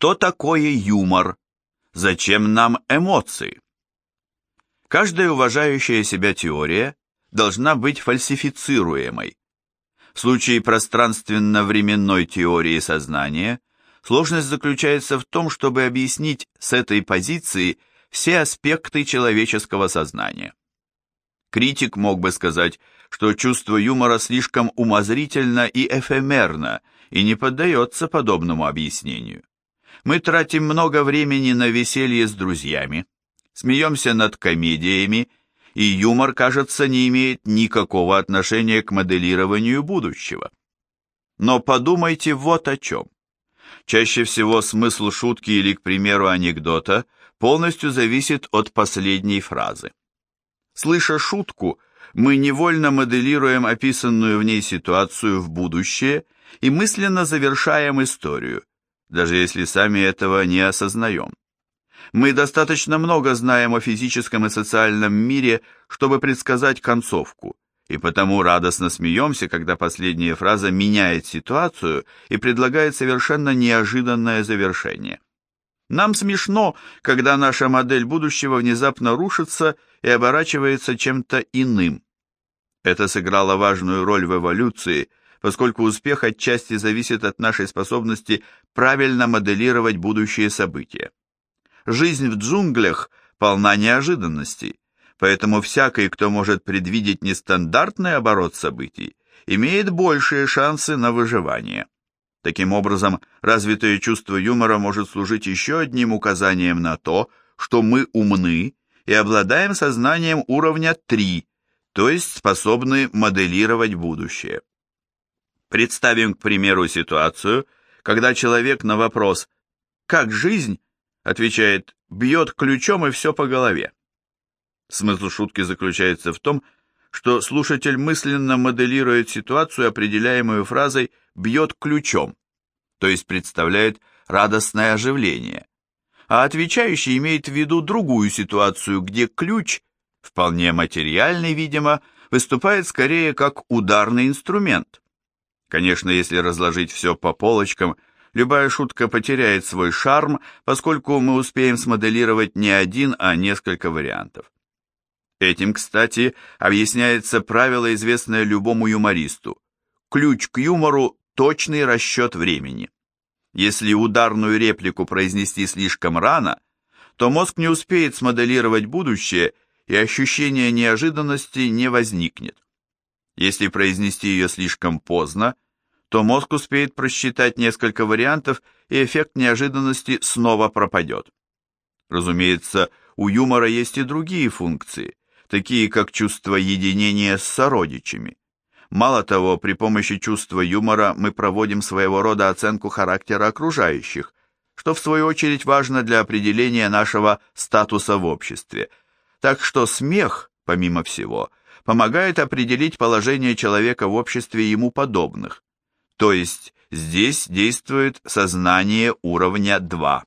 Что такое юмор? Зачем нам эмоции? Каждая уважающая себя теория должна быть фальсифицируемой. В случае пространственно-временной теории сознания сложность заключается в том, чтобы объяснить с этой позиции все аспекты человеческого сознания. Критик мог бы сказать, что чувство юмора слишком умозрительно и эфемерно и не поддается подобному объяснению. Мы тратим много времени на веселье с друзьями, смеемся над комедиями, и юмор, кажется, не имеет никакого отношения к моделированию будущего. Но подумайте вот о чем. Чаще всего смысл шутки или, к примеру, анекдота полностью зависит от последней фразы. Слыша шутку, мы невольно моделируем описанную в ней ситуацию в будущее и мысленно завершаем историю, даже если сами этого не осознаем. Мы достаточно много знаем о физическом и социальном мире, чтобы предсказать концовку, и потому радостно смеемся, когда последняя фраза меняет ситуацию и предлагает совершенно неожиданное завершение. Нам смешно, когда наша модель будущего внезапно рушится и оборачивается чем-то иным. Это сыграло важную роль в эволюции, поскольку успех отчасти зависит от нашей способности правильно моделировать будущие события. Жизнь в джунглях полна неожиданностей, поэтому всякий, кто может предвидеть нестандартный оборот событий, имеет большие шансы на выживание. Таким образом, развитое чувство юмора может служить еще одним указанием на то, что мы умны и обладаем сознанием уровня 3, то есть способны моделировать будущее. Представим, к примеру, ситуацию, когда человек на вопрос «Как жизнь?» отвечает «Бьет ключом и все по голове». Смысл шутки заключается в том, что слушатель мысленно моделирует ситуацию, определяемую фразой «бьет ключом», то есть представляет радостное оживление, а отвечающий имеет в виду другую ситуацию, где ключ, вполне материальный, видимо, выступает скорее как ударный инструмент. Конечно, если разложить все по полочкам, любая шутка потеряет свой шарм, поскольку мы успеем смоделировать не один, а несколько вариантов. Этим, кстати, объясняется правило, известное любому юмористу. Ключ к юмору – точный расчет времени. Если ударную реплику произнести слишком рано, то мозг не успеет смоделировать будущее, и ощущение неожиданности не возникнет. Если произнести ее слишком поздно, то мозг успеет просчитать несколько вариантов, и эффект неожиданности снова пропадет. Разумеется, у юмора есть и другие функции, такие как чувство единения с сородичами. Мало того, при помощи чувства юмора мы проводим своего рода оценку характера окружающих, что в свою очередь важно для определения нашего статуса в обществе. Так что смех, помимо всего, помогает определить положение человека в обществе ему подобных. То есть здесь действует сознание уровня 2.